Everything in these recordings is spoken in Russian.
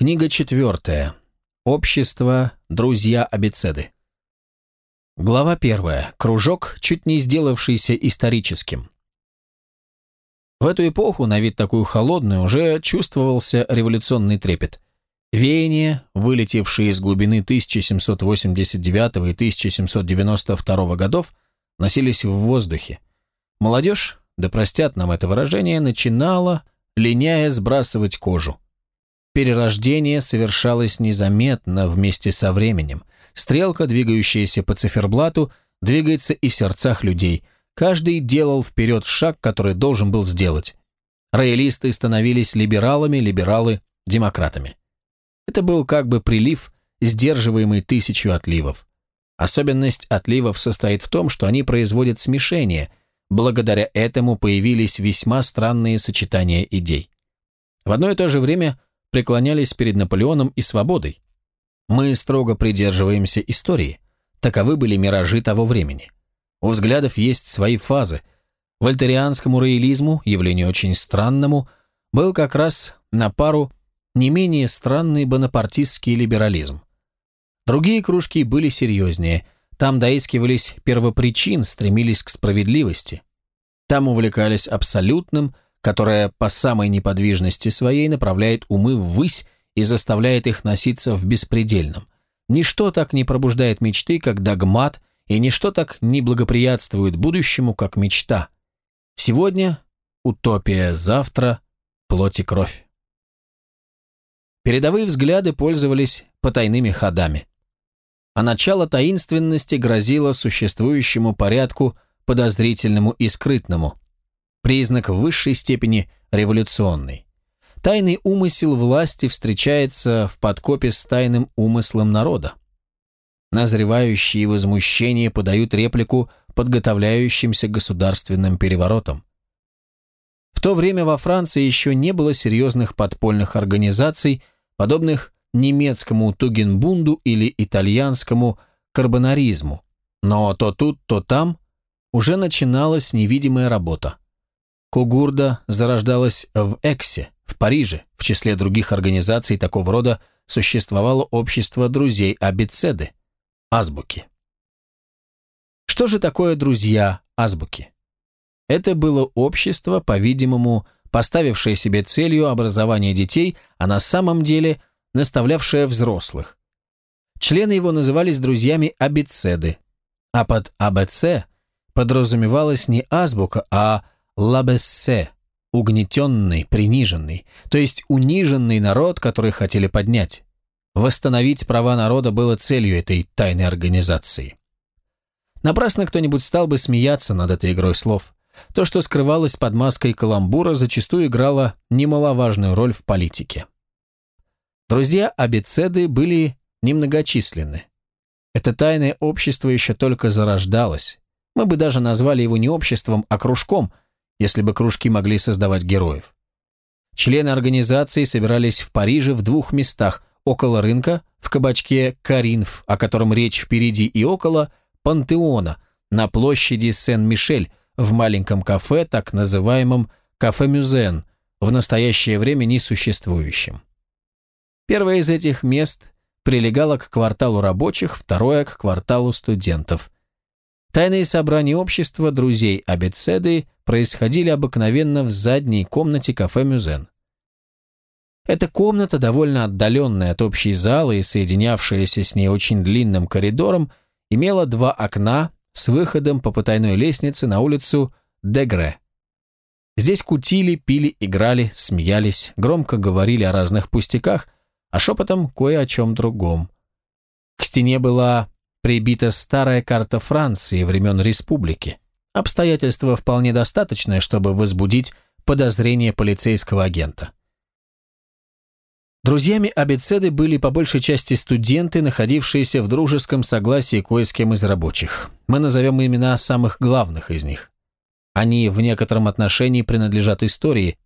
Книга четвертая. Общество. Друзья Абицеды. Глава первая. Кружок, чуть не сделавшийся историческим. В эту эпоху, на вид такую холодную, уже чувствовался революционный трепет. Веяния, вылетевшие из глубины 1789 и 1792 годов, носились в воздухе. Молодежь, да простят нам это выражение, начинала, линяя, сбрасывать кожу. Перерождение совершалось незаметно вместе со временем. Стрелка, двигающаяся по циферблату, двигается и в сердцах людей. Каждый делал вперед шаг, который должен был сделать. Роялисты становились либералами, либералы – демократами. Это был как бы прилив, сдерживаемый тысячу отливов. Особенность отливов состоит в том, что они производят смешение. Благодаря этому появились весьма странные сочетания идей. В одно и то же время – преклонялись перед Наполеоном и свободой. Мы строго придерживаемся истории. Таковы были миражи того времени. У взглядов есть свои фазы. Вольтерианскому роялизму, явлению очень странному, был как раз на пару не менее странный бонапартистский либерализм. Другие кружки были серьезнее, там доискивались первопричин, стремились к справедливости. Там увлекались абсолютным, которая по самой неподвижности своей направляет умы ввысь и заставляет их носиться в беспредельном. Ничто так не пробуждает мечты, как догмат, и ничто так не благоприятствует будущему, как мечта. Сегодня – утопия, завтра – плоть и кровь. Передовые взгляды пользовались потайными ходами. А начало таинственности грозило существующему порядку подозрительному и скрытному – признак высшей степени революционный. Тайный умысел власти встречается в подкопе с тайным умыслом народа. Назревающие возмущения подают реплику подготовляющимся государственным переворотом. В то время во Франции еще не было серьезных подпольных организаций, подобных немецкому Тугенбунду или итальянскому карбонаризму, но то тут, то там уже начиналась невидимая работа. Кугурда зарождалась в Эксе, в Париже. В числе других организаций такого рода существовало общество друзей Абицеды, азбуки. Что же такое друзья азбуки? Это было общество, по-видимому, поставившее себе целью образование детей, а на самом деле наставлявшее взрослых. Члены его назывались друзьями Абицеды, а под АБЦ подразумевалась не азбука, а лабессе, угнетенный, приниженный, то есть униженный народ, который хотели поднять. Восстановить права народа было целью этой тайной организации. Напрасно кто-нибудь стал бы смеяться над этой игрой слов. То, что скрывалось под маской каламбура, зачастую играло немаловажную роль в политике. Друзья Абицеды были немногочисленны. Это тайное общество еще только зарождалось. Мы бы даже назвали его не обществом, а кружком – если бы кружки могли создавать героев. Члены организации собирались в Париже в двух местах, около рынка, в кабачке «Каринф», о котором речь впереди, и около Пантеона, на площади Сен-Мишель, в маленьком кафе, так называемом «Кафе Мюзен», в настоящее время несуществующем. Первое из этих мест прилегало к кварталу рабочих, второе – к кварталу студентов. Тайные собрания общества друзей Абецеды происходили обыкновенно в задней комнате кафе «Мюзен». Эта комната, довольно отдаленная от общей залы и соединявшаяся с ней очень длинным коридором, имела два окна с выходом по потайной лестнице на улицу Дегре. Здесь кутили, пили, играли, смеялись, громко говорили о разных пустяках, а шепотом кое о чем другом. К стене была прибита старая карта Франции времен республики. Обстоятельство вполне достаточное, чтобы возбудить подозрение полицейского агента. Друзьями Абицеды были по большей части студенты, находившиеся в дружеском согласии кое с кем из рабочих. Мы назовем имена самых главных из них. Они в некотором отношении принадлежат истории.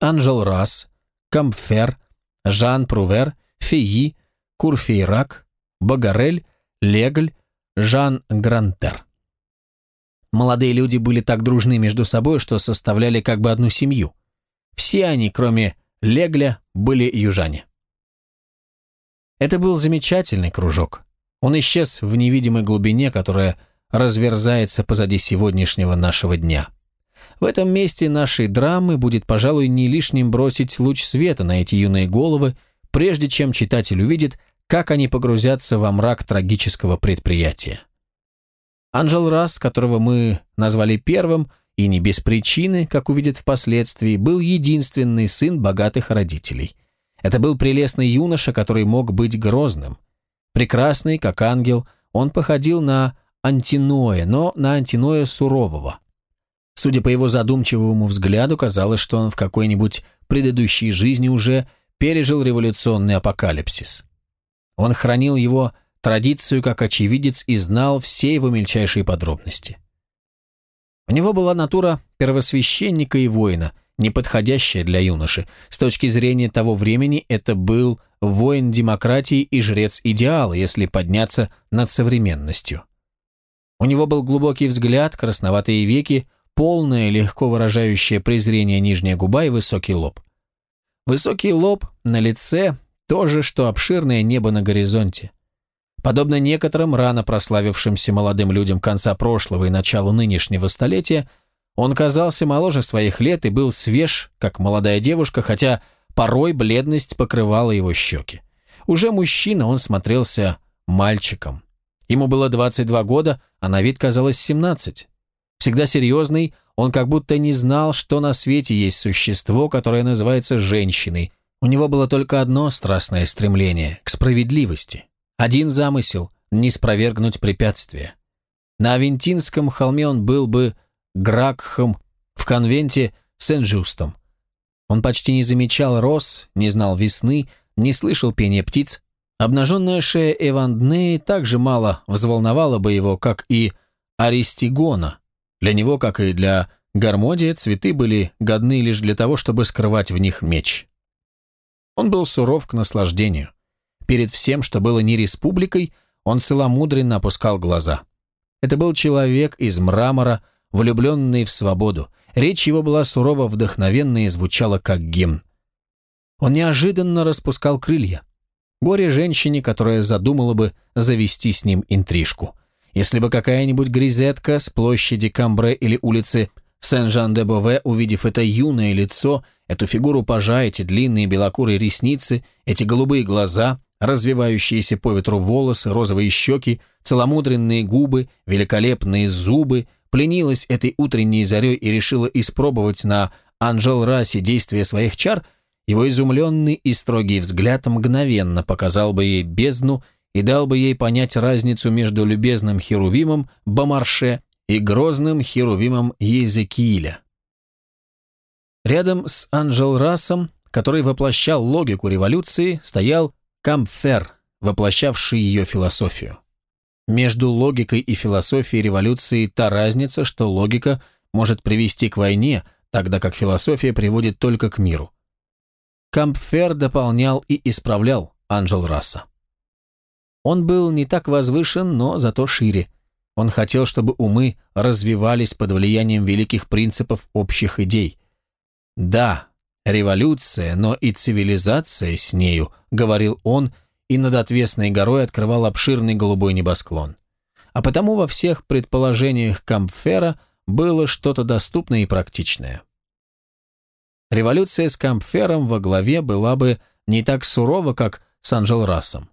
Анжел Расс, Кампфер, Жан Прувер, Феи, Курфейрак, Багарель Легль, Жан Грантер. Молодые люди были так дружны между собой, что составляли как бы одну семью. Все они, кроме Легля, были южане. Это был замечательный кружок. Он исчез в невидимой глубине, которая разверзается позади сегодняшнего нашего дня. В этом месте нашей драмы будет, пожалуй, не лишним бросить луч света на эти юные головы, прежде чем читатель увидит, как они погрузятся во мрак трагического предприятия. Анжел Расс, которого мы назвали первым, и не без причины, как увидят впоследствии, был единственный сын богатых родителей. Это был прелестный юноша, который мог быть грозным. Прекрасный, как ангел, он походил на Антиноя, но на Антиноя сурового. Судя по его задумчивому взгляду, казалось, что он в какой-нибудь предыдущей жизни уже пережил революционный апокалипсис. Он хранил его традицию как очевидец и знал все его мельчайшие подробности. У него была натура первосвященника и воина, не подходящая для юноши. С точки зрения того времени это был воин демократии и жрец идеала, если подняться над современностью. У него был глубокий взгляд, красноватые веки, полное, легко выражающее презрение нижняя губа и высокий лоб. Высокий лоб на лице – то же, что обширное небо на горизонте. Подобно некоторым рано прославившимся молодым людям конца прошлого и начала нынешнего столетия, он казался моложе своих лет и был свеж, как молодая девушка, хотя порой бледность покрывала его щеки. Уже мужчина, он смотрелся мальчиком. Ему было 22 года, а на вид казалось 17. Всегда серьезный, он как будто не знал, что на свете есть существо, которое называется женщиной. У него было только одно страстное стремление – к справедливости. Один замысел – не спровергнуть препятствия. На Авентинском холме он был бы Гракхом, в конвенте Сен-Жустом. Он почти не замечал роз, не знал весны, не слышал пения птиц. Обнаженная шея Эванднеи так же мало взволновала бы его, как и Аристигона – для него, как и для Гармодия, цветы были годны лишь для того, чтобы скрывать в них меч. Он был суров к наслаждению. Перед всем, что было не республикой, он целомудренно опускал глаза. Это был человек из мрамора, влюбленный в свободу. Речь его была сурово вдохновенная и звучала как гимн. Он неожиданно распускал крылья. Горе женщине, которая задумала бы завести с ним интрижку. Если бы какая-нибудь грезетка с площади Камбре или улицы Сен-Жан-де-Бове, увидев это юное лицо, эту фигуру пажа, эти длинные белокурые ресницы, эти голубые глаза, развивающиеся по ветру волосы, розовые щеки, целомудренные губы, великолепные зубы, пленилась этой утренней зарей и решила испробовать на Анжел Расе действие своих чар, его изумленный и строгий взгляд мгновенно показал бы ей бездну и дал бы ей понять разницу между любезным Херувимом Бомарше и грозным Херувимом Езекииля. Рядом с Анжел Расом, который воплощал логику революции, стоял Кампфер, воплощавший ее философию. Между логикой и философией революции та разница, что логика может привести к войне, тогда как философия приводит только к миру. Кампфер дополнял и исправлял Анжел Расса. Он был не так возвышен, но зато шире. Он хотел, чтобы умы развивались под влиянием великих принципов общих идей. «Да, революция, но и цивилизация с нею», — говорил он, и над отвесной горой открывал обширный голубой небосклон. А потому во всех предположениях Кампфера было что-то доступное и практичное. Революция с Кампфером во главе была бы не так сурова, как с Анжелрасом.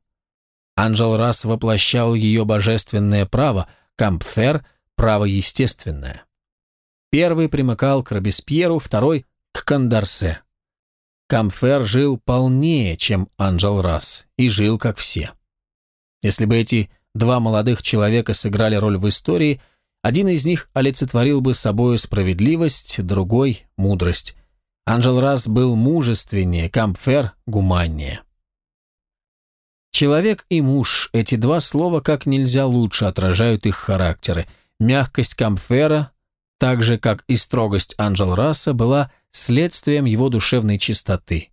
Анжел Расс воплощал ее божественное право, Кампфер – право естественное. Первый примыкал к Робеспьеру, второй – к Кандарсе. Камфер жил полнее, чем Анжел Расс, и жил как все. Если бы эти два молодых человека сыграли роль в истории, один из них олицетворил бы собою справедливость, другой – мудрость. Анжел Расс был мужественнее, Кампфер – гуманнее. Человек и муж – эти два слова как нельзя лучше отражают их характеры. Мягкость Камфера, так же, как и строгость Анджел Расса, была следствием его душевной чистоты.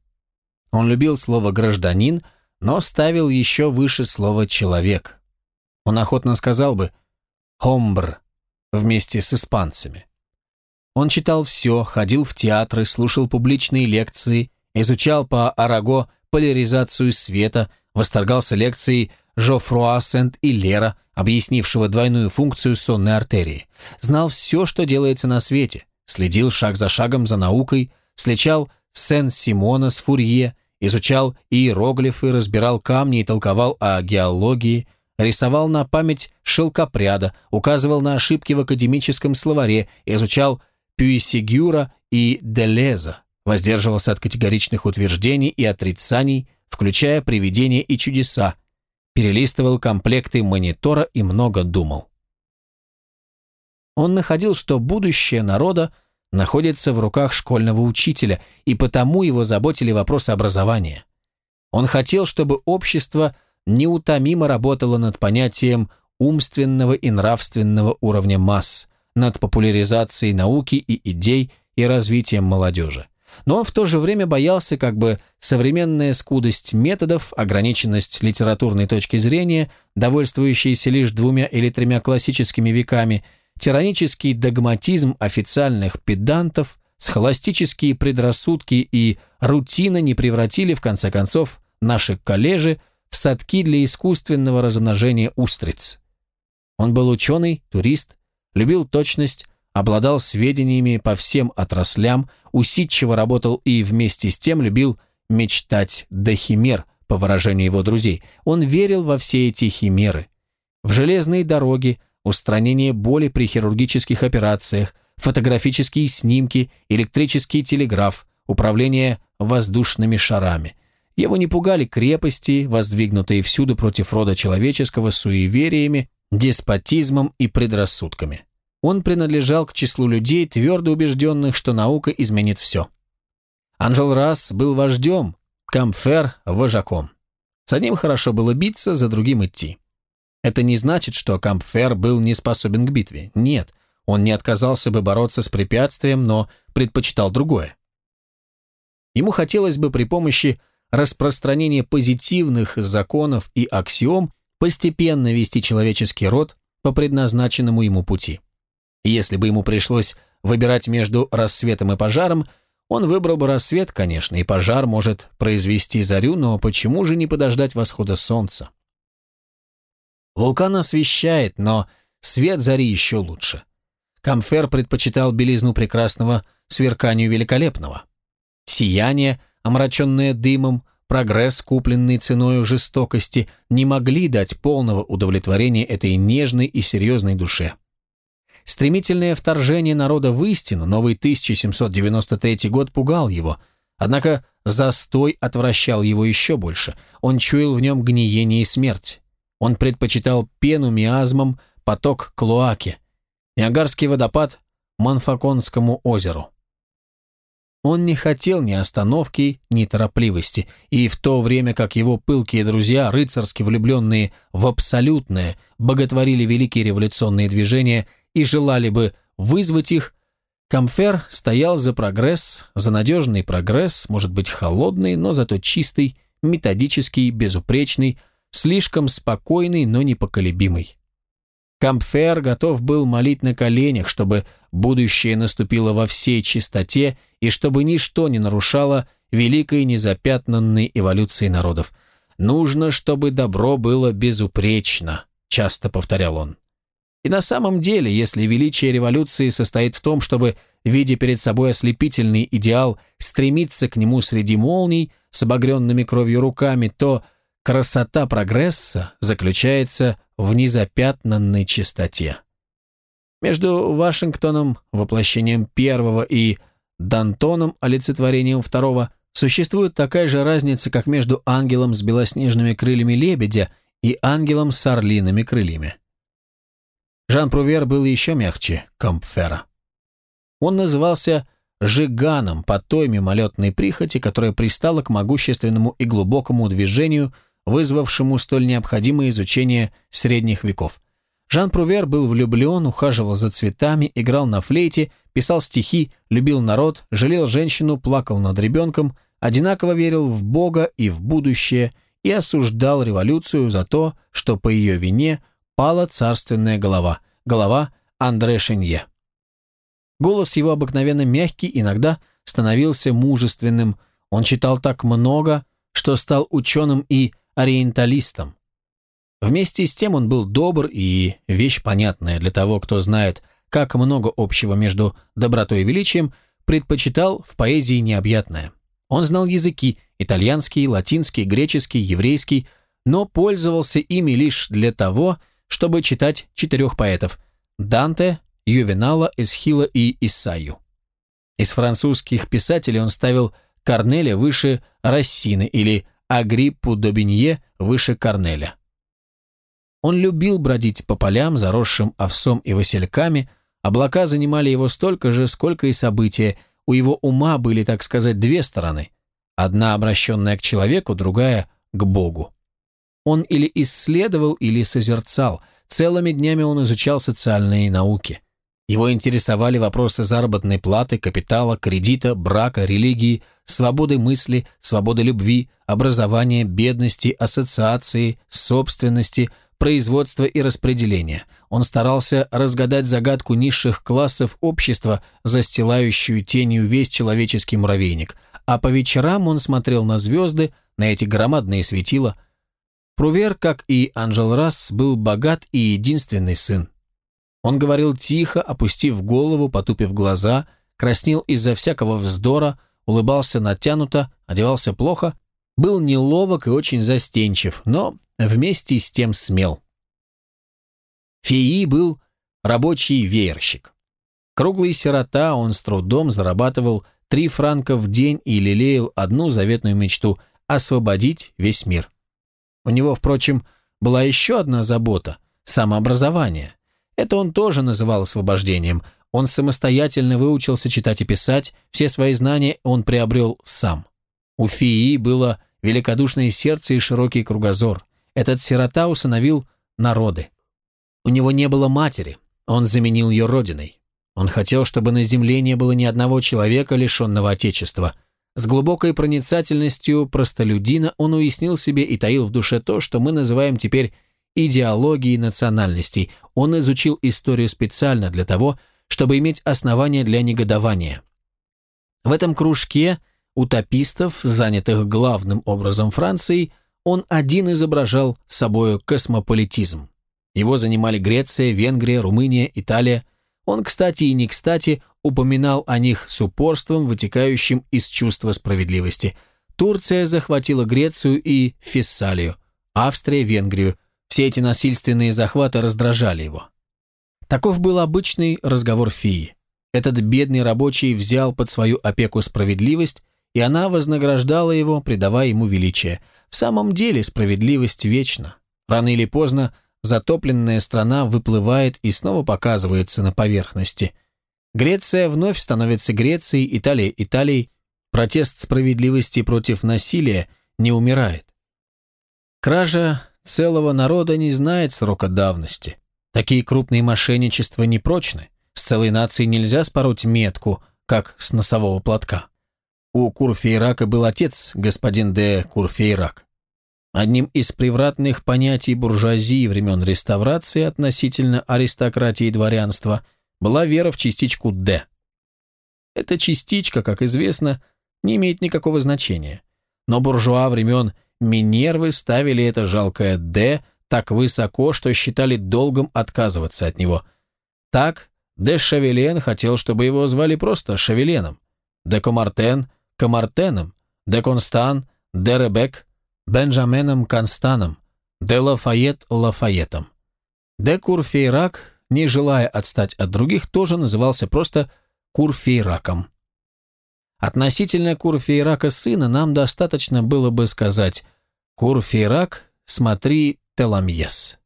Он любил слово «гражданин», но ставил еще выше слово «человек». Он охотно сказал бы «хомбр» вместе с испанцами. Он читал все, ходил в театры, слушал публичные лекции, изучал по Араго поляризацию света, восторгался лекцией Жофруа Сент-Илера, объяснившего двойную функцию сонной артерии, знал все, что делается на свете, следил шаг за шагом за наукой, сличал Сен-Симона с Фурье, изучал иероглифы, разбирал камни и толковал о геологии, рисовал на память шелкопряда, указывал на ошибки в академическом словаре, изучал Пюисигюра и Делеза, воздерживался от категоричных утверждений и отрицаний, включая привидения и чудеса, перелистывал комплекты монитора и много думал. Он находил, что будущее народа находится в руках школьного учителя, и потому его заботили вопросы образования. Он хотел, чтобы общество неутомимо работало над понятием умственного и нравственного уровня масс, над популяризацией науки и идей и развитием молодежи но он в то же время боялся, как бы современная скудость методов, ограниченность литературной точки зрения, довольствующейся лишь двумя или тремя классическими веками, тиранический догматизм официальных педантов, схоластические предрассудки и рутина не превратили, в конце концов, наши коллежи в садки для искусственного размножения устриц. Он был ученый, турист, любил точность, обладал сведениями по всем отраслям, усидчиво работал и вместе с тем любил мечтать до химер, по выражению его друзей. Он верил во все эти химеры. В железные дороги, устранение боли при хирургических операциях, фотографические снимки, электрический телеграф, управление воздушными шарами. Его не пугали крепости, воздвигнутые всюду против рода человеческого суевериями, деспотизмом и предрассудками. Он принадлежал к числу людей, твердо убежденных, что наука изменит все. Анжел Расс был вождем, Камфер – вожаком. С одним хорошо было биться, за другим идти. Это не значит, что Камфер был не способен к битве. Нет, он не отказался бы бороться с препятствием, но предпочитал другое. Ему хотелось бы при помощи распространения позитивных законов и аксиом постепенно вести человеческий род по предназначенному ему пути. Если бы ему пришлось выбирать между рассветом и пожаром, он выбрал бы рассвет, конечно, и пожар может произвести зарю, но почему же не подождать восхода солнца? Вулкан освещает, но свет зари еще лучше. Камфер предпочитал белизну прекрасного сверканию великолепного. Сияние, омраченное дымом, прогресс, купленный ценой жестокости, не могли дать полного удовлетворения этой нежной и серьезной душе. Стремительное вторжение народа в истину, новый 1793 год пугал его, однако застой отвращал его еще больше, он чуял в нем гниение и смерть. Он предпочитал пену миазмам, поток клоаке, Ниагарский водопад Манфаконскому озеру. Он не хотел ни остановки, ни торопливости, и в то время как его пылкие друзья, рыцарски влюбленные в абсолютное, боготворили великие революционные движения и желали бы вызвать их, Камфер стоял за прогресс, за надежный прогресс, может быть холодный, но зато чистый, методический, безупречный, слишком спокойный, но непоколебимый. Камфер готов был молить на коленях, чтобы будущее наступило во всей чистоте и чтобы ничто не нарушало великой незапятнанной эволюции народов. «Нужно, чтобы добро было безупречно», — часто повторял он. И на самом деле, если величие революции состоит в том, чтобы, видя перед собой ослепительный идеал, стремиться к нему среди молний с обогренными кровью руками, то красота прогресса заключается в незапятнанной чистоте. Между Вашингтоном, воплощением первого, и Дантоном, олицетворением второго, существует такая же разница, как между ангелом с белоснежными крыльями лебедя и ангелом с орлиными крыльями. Жан Прувер был еще мягче Компфера. Он назывался Жиганом по той мимолетной прихоти, которая пристала к могущественному и глубокому движению, вызвавшему столь необходимое изучение средних веков. Жан Прувер был влюблен, ухаживал за цветами, играл на флейте, писал стихи, любил народ, жалел женщину, плакал над ребенком, одинаково верил в Бога и в будущее и осуждал революцию за то, что по ее вине пала царственная голова, голова Андре Шенье. Голос его обыкновенно мягкий, иногда становился мужественным. Он читал так много, что стал ученым и ориенталистом. Вместе с тем он был добр и вещь понятная для того, кто знает, как много общего между добротой и величием, предпочитал в поэзии необъятное. Он знал языки – итальянский, латинский, греческий, еврейский, но пользовался ими лишь для того, чтобы читать четырех поэтов – Данте, Ювенала, Эсхила и Исайю. Из французских писателей он ставил Корнеля выше Рассины или Агриппу Добинье выше Корнеля. Он любил бродить по полям, заросшим овсом и васильками, облака занимали его столько же, сколько и события, у его ума были, так сказать, две стороны, одна обращенная к человеку, другая – к Богу. Он или исследовал, или созерцал, целыми днями он изучал социальные науки – его интересовали вопросы заработной платы, капитала, кредита, брака, религии, свободы мысли, свободы любви, образования, бедности, ассоциации, собственности, производства и распределения. Он старался разгадать загадку низших классов общества, застилающую тенью весь человеческий муравейник, а по вечерам он смотрел на звезды, на эти громадные светила. Прувер, как и Анжел Расс, был богат и единственный сын. Он говорил тихо, опустив голову, потупив глаза, краснел из-за всякого вздора, улыбался натянуто, одевался плохо, был неловок и очень застенчив, но вместе с тем смел. Феи был рабочий веерщик. Круглый сирота, он с трудом зарабатывал три франка в день и лелеял одну заветную мечту – освободить весь мир. У него, впрочем, была еще одна забота – самообразование. Это он тоже называл освобождением. Он самостоятельно выучился читать и писать, все свои знания он приобрел сам. У Фии было великодушное сердце и широкий кругозор. Этот сирота усыновил народы. У него не было матери, он заменил ее родиной. Он хотел, чтобы на земле не было ни одного человека, лишенного отечества. С глубокой проницательностью простолюдина он уяснил себе и таил в душе то, что мы называем теперь идеологии национальностей. Он изучил историю специально для того, чтобы иметь основания для негодования. В этом кружке утопистов, занятых главным образом Францией, он один изображал собою космополитизм. Его занимали Греция, Венгрия, Румыния, Италия. Он, кстати и не кстати, упоминал о них с упорством, вытекающим из чувства справедливости. Турция захватила Грецию и Фессалию, Австрия – Венгрию, все эти насильственные захваты раздражали его. Таков был обычный разговор Фии. Этот бедный рабочий взял под свою опеку справедливость, и она вознаграждала его, придавая ему величие. В самом деле справедливость вечна. Рано или поздно затопленная страна выплывает и снова показывается на поверхности. Греция вновь становится Грецией, Италия – Италией. Протест справедливости против насилия не умирает. Кража целого народа не знает срока давности. Такие крупные мошенничества непрочны. С целой нацией нельзя спороть метку, как с носового платка. У Курфейрака был отец, господин де Курфейрак. Одним из превратных понятий буржуазии времен реставрации относительно аристократии и дворянства была вера в частичку «Д». Эта частичка, как известно, не имеет никакого значения. Но буржуа времен Минервы ставили это жалкое «Д» так высоко, что считали долгом отказываться от него. Так, де Шавелен хотел, чтобы его звали просто Шавеленом, де Комартен – Комартеном, де Констан – де Ребек, Бенджаменом Констаном, де Лафайет – Лафаетом. Де Курфейрак, не желая отстать от других, тоже назывался просто Курфейраком. Относительно Курфейрака сына нам достаточно было бы сказать «Курфейрак, смотри Теламьес».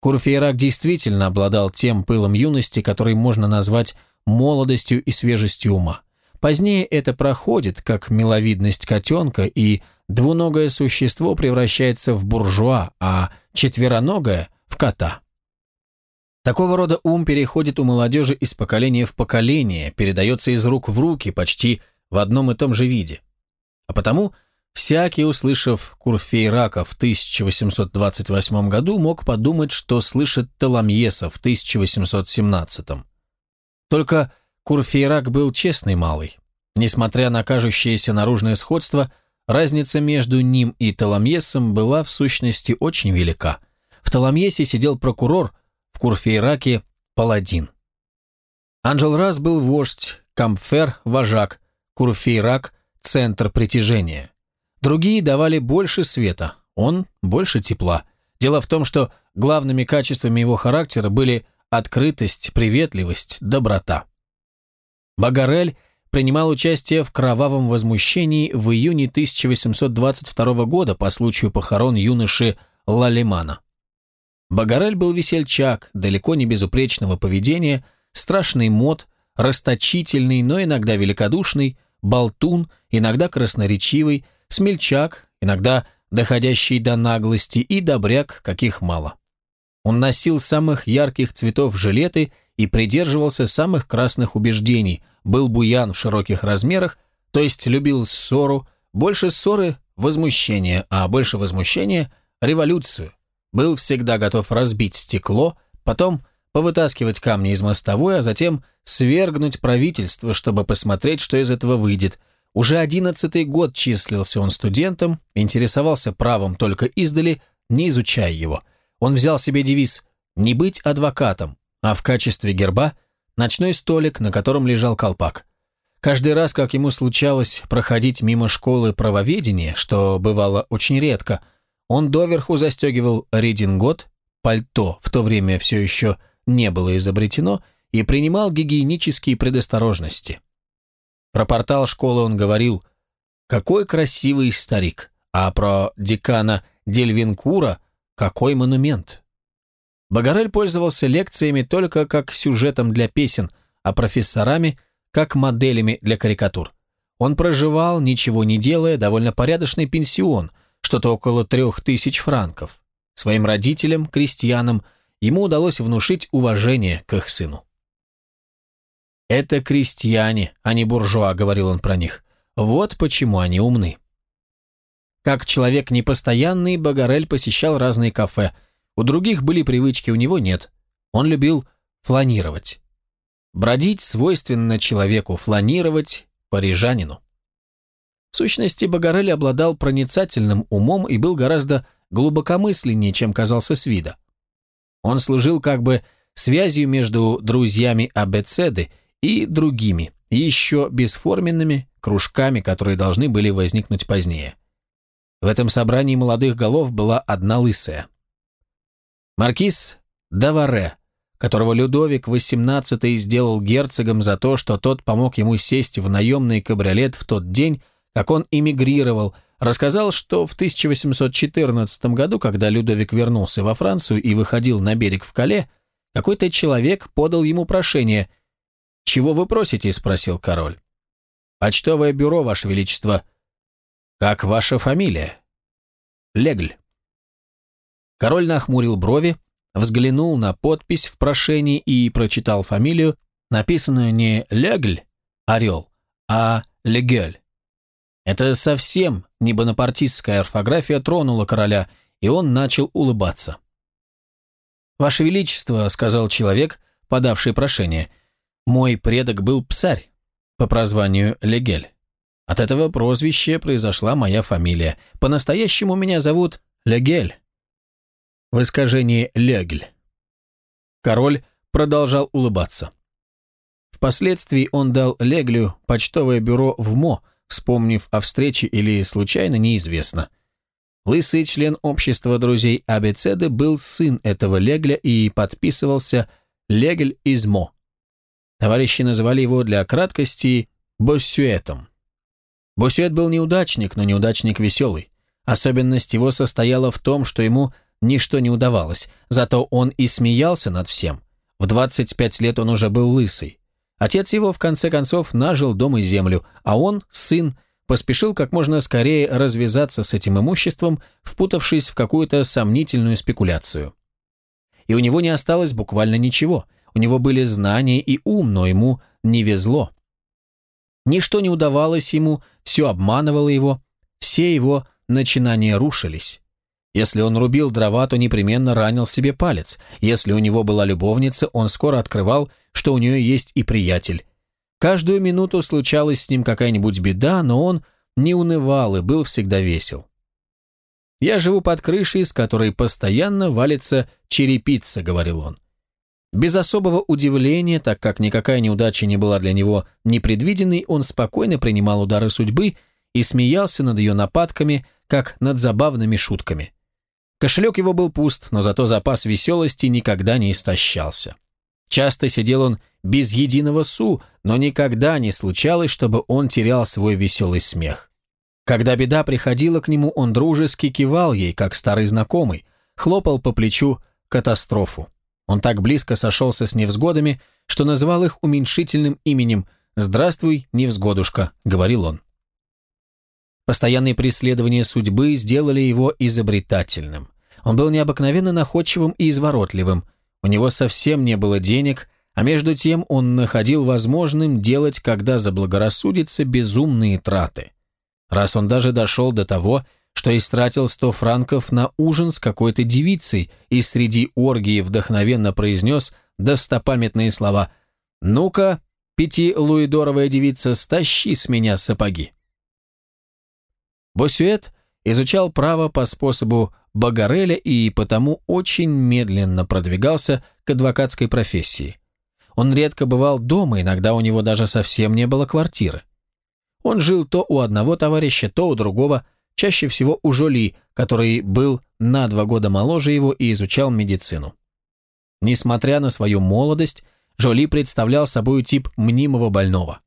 Курфейрак действительно обладал тем пылом юности, который можно назвать молодостью и свежестью ума. Позднее это проходит, как миловидность котенка, и двуногое существо превращается в буржуа, а четвероногое – в кота. Такого рода ум переходит у молодежи из поколения в поколение, передается из рук в руки почти в одном и том же виде. А потому всякий, услышав Курфейрака в 1828 году, мог подумать, что слышит Таламьеса в 1817. Только Курфейрак был честный малый. Несмотря на кажущееся наружное сходство, разница между ним и Таламьесом была в сущности очень велика. В Таламьесе сидел прокурор, в Курфейраке – паладин. Анджел Рас был вождь, Камфер – вожак, Курфейрак – центр притяжения. Другие давали больше света, он – больше тепла. Дело в том, что главными качествами его характера были открытость, приветливость, доброта. Багарель принимал участие в кровавом возмущении в июне 1822 года по случаю похорон юноши Лалимана. Багарель был весельчак, далеко не безупречного поведения, страшный мод, расточительный, но иногда великодушный, болтун, иногда красноречивый, смельчак, иногда доходящий до наглости и добряк, каких мало. Он носил самых ярких цветов жилеты и придерживался самых красных убеждений, был буян в широких размерах, то есть любил ссору, больше ссоры – возмущение, а больше возмущения – революцию. Был всегда готов разбить стекло, потом повытаскивать камни из мостовой, а затем свергнуть правительство, чтобы посмотреть, что из этого выйдет. Уже одиннадцатый год числился он студентом, интересовался правом только издали, не изучая его. Он взял себе девиз «Не быть адвокатом», а в качестве герба – ночной столик, на котором лежал колпак. Каждый раз, как ему случалось проходить мимо школы правоведения, что бывало очень редко, он доверху застегивал редингот, пальто в то время все еще не было изобретено, и принимал гигиенические предосторожности. Про портал школы он говорил «Какой красивый старик», а про декана Дельвинкура «Какой монумент». Багарель пользовался лекциями только как сюжетом для песен, а профессорами – как моделями для карикатур. Он проживал, ничего не делая, довольно порядочный пенсион, что-то около трех тысяч франков. Своим родителям, крестьянам, ему удалось внушить уважение к их сыну. «Это крестьяне, а не буржуа», — говорил он про них. «Вот почему они умны». Как человек непостоянный, Багарель посещал разные кафе — у других были привычки, у него нет. Он любил фланировать. Бродить свойственно человеку, фланировать – парижанину. В сущности, Багарель обладал проницательным умом и был гораздо глубокомысленнее, чем казался с вида. Он служил как бы связью между друзьями Абецеды и другими, еще бесформенными кружками, которые должны были возникнуть позднее. В этом собрании молодых голов была одна лысая – Маркиз Даваре, которого Людовик XVIII сделал герцогом за то, что тот помог ему сесть в наемный кабриолет в тот день, как он эмигрировал, рассказал, что в 1814 году, когда Людовик вернулся во Францию и выходил на берег в Кале, какой-то человек подал ему прошение. «Чего вы просите?» – спросил король. «Почтовое бюро, Ваше Величество». «Как ваша фамилия?» «Легль». Король нахмурил брови, взглянул на подпись в прошении и прочитал фамилию, написанную не «Легль» – орел, а «Легель». Это совсем не бонапартистская орфография тронула короля, и он начал улыбаться. «Ваше Величество», — сказал человек, подавший прошение, — «мой предок был псарь по прозванию Легель. От этого прозвища произошла моя фамилия. По-настоящему меня зовут Легель в искажении «легль». Король продолжал улыбаться. Впоследствии он дал Леглю почтовое бюро в МО, вспомнив о встрече или случайно, неизвестно. Лысый член общества друзей Абецеды был сын этого Легля и подписывался Легль из МО. Товарищи называли его для краткости Боссюэтом. Боссюэт был неудачник, но неудачник веселый. Особенность его состояла в том, что ему ничто не удавалось, зато он и смеялся над всем. В 25 лет он уже был лысый. Отец его, в конце концов, нажил дом и землю, а он, сын, поспешил как можно скорее развязаться с этим имуществом, впутавшись в какую-то сомнительную спекуляцию. И у него не осталось буквально ничего. У него были знания и ум, но ему не везло. Ничто не удавалось ему, все обманывало его, все его начинания рушились. Если он рубил дрова, то непременно ранил себе палец. Если у него была любовница, он скоро открывал, что у нее есть и приятель. Каждую минуту случалась с ним какая-нибудь беда, но он не унывал и был всегда весел. «Я живу под крышей, с которой постоянно валится черепица», — говорил он. Без особого удивления, так как никакая неудача не была для него непредвиденной, он спокойно принимал удары судьбы и смеялся над ее нападками, как над забавными шутками. Кошелек его был пуст, но зато запас веселости никогда не истощался. Часто сидел он без единого су, но никогда не случалось, чтобы он терял свой веселый смех. Когда беда приходила к нему, он дружески кивал ей, как старый знакомый, хлопал по плечу катастрофу. Он так близко сошелся с невзгодами, что называл их уменьшительным именем «Здравствуй, невзгодушка», — говорил он. Постоянные преследования судьбы сделали его изобретательным. Он был необыкновенно находчивым и изворотливым. У него совсем не было денег, а между тем он находил возможным делать, когда заблагорассудится, безумные траты. Раз он даже дошел до того, что истратил сто франков на ужин с какой-то девицей и среди оргии вдохновенно произнес достопамятные слова «Ну-ка, пятилуидоровая девица, стащи с меня сапоги». Босюэт изучал право по способу Багареля и потому очень медленно продвигался к адвокатской профессии. Он редко бывал дома, иногда у него даже совсем не было квартиры. Он жил то у одного товарища, то у другого, чаще всего у Жоли, который был на два года моложе его и изучал медицину. Несмотря на свою молодость, Жоли представлял собой тип мнимого больного.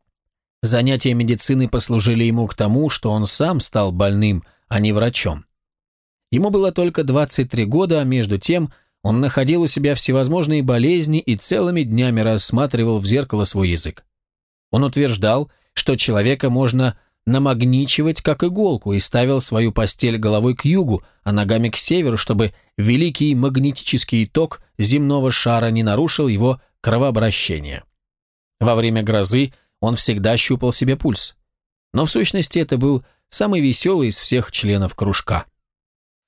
Занятия медициной послужили ему к тому, что он сам стал больным, а не врачом. Ему было только 23 года, а между тем он находил у себя всевозможные болезни и целыми днями рассматривал в зеркало свой язык. Он утверждал, что человека можно намагничивать как иголку и ставил свою постель головой к югу, а ногами к северу, чтобы великий магнетический ток земного шара не нарушил его кровообращение. Во время грозы он всегда щупал себе пульс. Но в сущности это был самый веселый из всех членов кружка.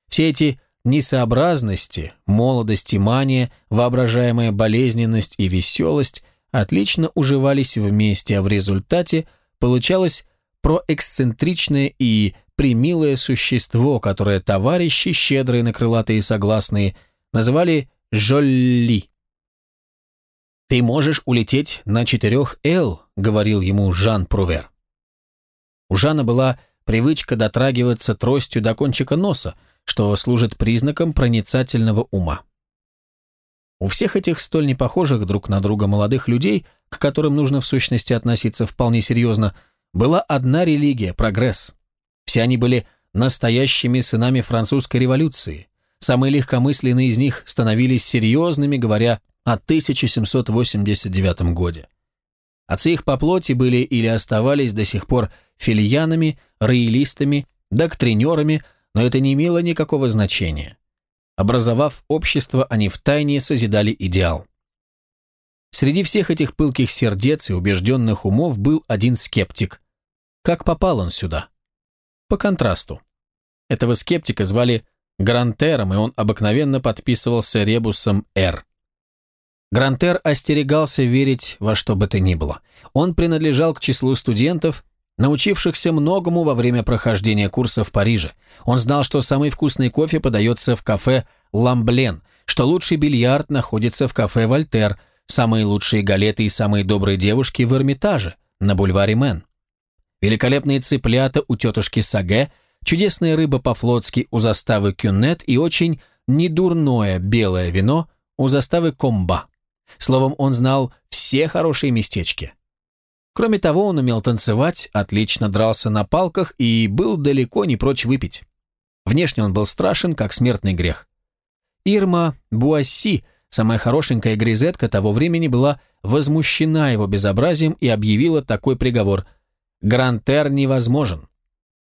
Все эти несообразности, молодость и мания, воображаемая болезненность и веселость отлично уживались вместе, а в результате получалось проэксцентричное и примилое существо, которое товарищи, щедрые на крылатые согласные, называли «жолли». «Ты можешь улететь на четырех «Л», — говорил ему Жан Прувер. У Жана была привычка дотрагиваться тростью до кончика носа, что служит признаком проницательного ума. У всех этих столь непохожих друг на друга молодых людей, к которым нужно в сущности относиться вполне серьезно, была одна религия – прогресс. Все они были настоящими сынами французской революции. Самые легкомысленные из них становились серьезными, говоря о 1789 годе. Отцы их по плоти были или оставались до сих пор филиянами, роялистами, доктринерами, но это не имело никакого значения. Образовав общество, они втайне созидали идеал. Среди всех этих пылких сердец и убежденных умов был один скептик, как попал он сюда? По контрасту. Этого скептика звали Грантером, и он обыкновенно подписывался ребусом «Р». Грантер остерегался верить во что бы то ни было. Он принадлежал к числу студентов, научившихся многому во время прохождения курса в Париже. Он знал, что самый вкусный кофе подается в кафе «Ламблен», что лучший бильярд находится в кафе «Вольтер», самые лучшие галеты и самые добрые девушки в Эрмитаже, на бульваре Мэн великолепные цыплята у тетушки Саге, чудесная рыба по-флотски у заставы Кюнет и очень недурное белое вино у заставы Комба. Словом, он знал все хорошие местечки. Кроме того, он умел танцевать, отлично дрался на палках и был далеко не прочь выпить. Внешне он был страшен, как смертный грех. Ирма Буасси, самая хорошенькая грезетка того времени, была возмущена его безобразием и объявила такой приговор Грантер невозможен.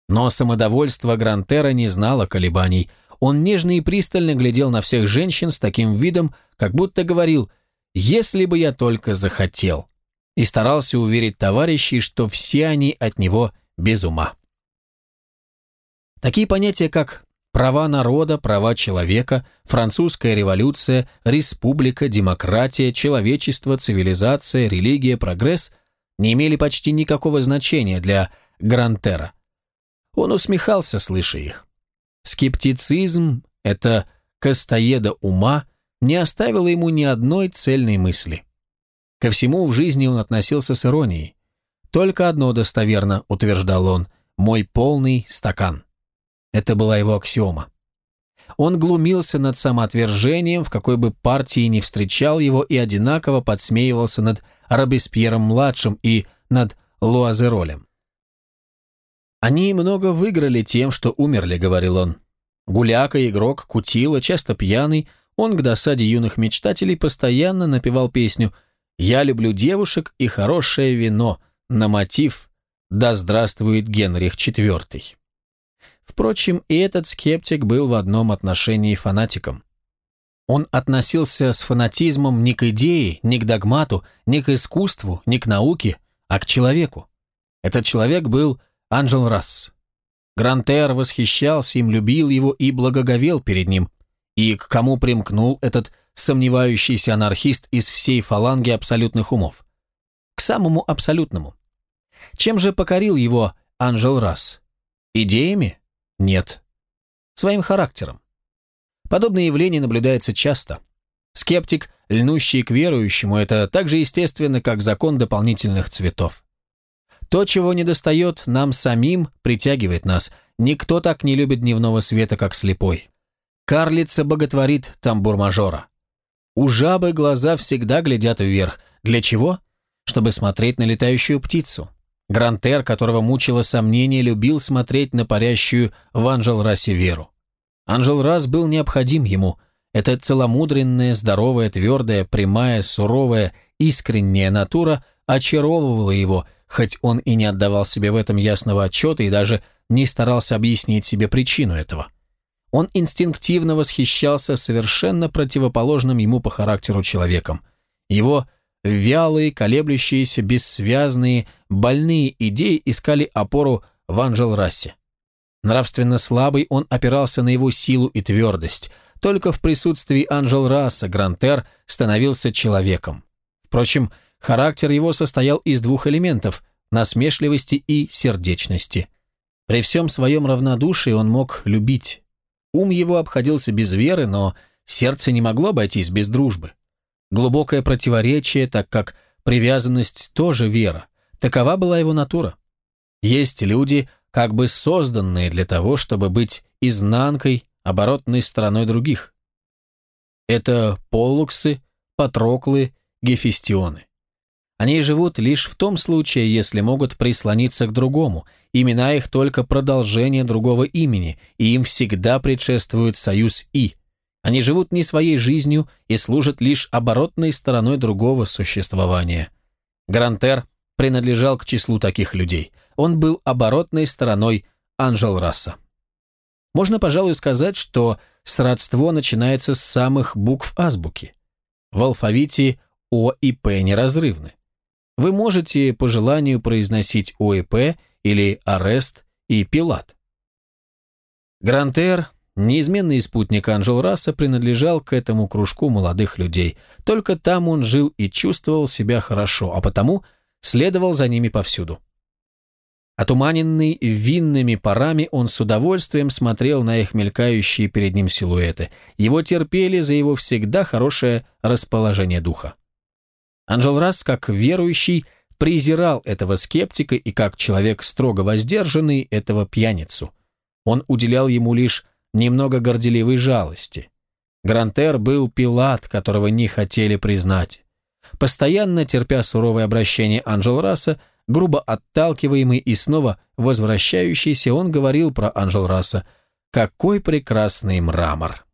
Но самодовольство Грантера не знало колебаний. Он нежно и пристально глядел на всех женщин с таким видом, как будто говорил «если бы я только захотел», и старался уверить товарищей, что все они от него без ума. Такие понятия, как права народа, права человека, французская революция, республика, демократия, человечество, цивилизация, религия, прогресс не имели почти никакого значения для Грантера. Он усмехался, слыша их. Скептицизм, это костоеда ума, не оставило ему ни одной цельной мысли. Ко всему в жизни он относился с иронией. Только одно достоверно, утверждал он, мой полный стакан. Это была его аксиома. Он глумился над самоотвержением, в какой бы партии ни встречал его, и одинаково подсмеивался над Робеспьером-младшим и над Луазеролем. «Они много выиграли тем, что умерли», — говорил он. Гуляка, игрок, кутила, часто пьяный, он к досаде юных мечтателей постоянно напевал песню «Я люблю девушек и хорошее вино» на мотив «Да здравствует Генрих IV». Впрочем, и этот скептик был в одном отношении фанатиком. Он относился с фанатизмом не к идее, не к догмату, не к искусству, не к науке, а к человеку. Этот человек был Анжел Расс. Грантер восхищался им, любил его и благоговел перед ним. И к кому примкнул этот сомневающийся анархист из всей фаланги абсолютных умов? К самому абсолютному. Чем же покорил его Анжел Расс? Идеями? Нет. Своим характером. Подобное явление наблюдается часто. Скептик, льнущий к верующему, это так же естественно, как закон дополнительных цветов. То, чего недостает нам самим, притягивает нас. Никто так не любит дневного света, как слепой. Карлица боготворит тамбур-мажора. У жабы глаза всегда глядят вверх. Для чего? Чтобы смотреть на летающую птицу. Грантер, которого мучило сомнение, любил смотреть на парящую в Анжел-Расе Веру. Анжел-Рас был необходим ему. Эта целомудренная, здоровая, твердая, прямая, суровая, искренняя натура очаровывала его, хоть он и не отдавал себе в этом ясного отчета и даже не старался объяснить себе причину этого. Он инстинктивно восхищался совершенно противоположным ему по характеру человеком. Его Вялые, колеблющиеся, бессвязные, больные идеи искали опору в Анжел-Рассе. Нравственно слабый он опирался на его силу и твердость. Только в присутствии Анжел-Расса Грантер становился человеком. Впрочем, характер его состоял из двух элементов – насмешливости и сердечности. При всем своем равнодушии он мог любить. Ум его обходился без веры, но сердце не могло обойтись без дружбы. Глубокое противоречие, так как привязанность тоже вера. Такова была его натура. Есть люди, как бы созданные для того, чтобы быть изнанкой, оборотной стороной других. Это полуксы, патроклы, гефестионы. Они живут лишь в том случае, если могут прислониться к другому. Имена их только продолжение другого имени, и им всегда предшествует союз «и». Они живут не своей жизнью и служат лишь оборотной стороной другого существования. Грантер принадлежал к числу таких людей. Он был оборотной стороной Анжольраса. Можно, пожалуй, сказать, что сродство начинается с самых букв азбуки. В алфавите О и П неразрывны. Вы можете по желанию произносить О и П или Орест и Пилад. Грантер Неизменный спутник Анжольраса принадлежал к этому кружку молодых людей. Только там он жил и чувствовал себя хорошо, а потому следовал за ними повсюду. Отуманенный винными парами, он с удовольствием смотрел на их мелькающие перед ним силуэты. Его терпели за его всегда хорошее расположение духа. Анжел Расс, как верующий, презирал этого скептика и как человек строго воздержанный этого пьяницу. Он уделял ему лишь немного горделивой жалости. Грантер был пилат, которого не хотели признать. Постоянно терпя суровое обращение Анжел Расса, грубо отталкиваемый и снова возвращающийся, он говорил про Анжел Расса «Какой прекрасный мрамор!»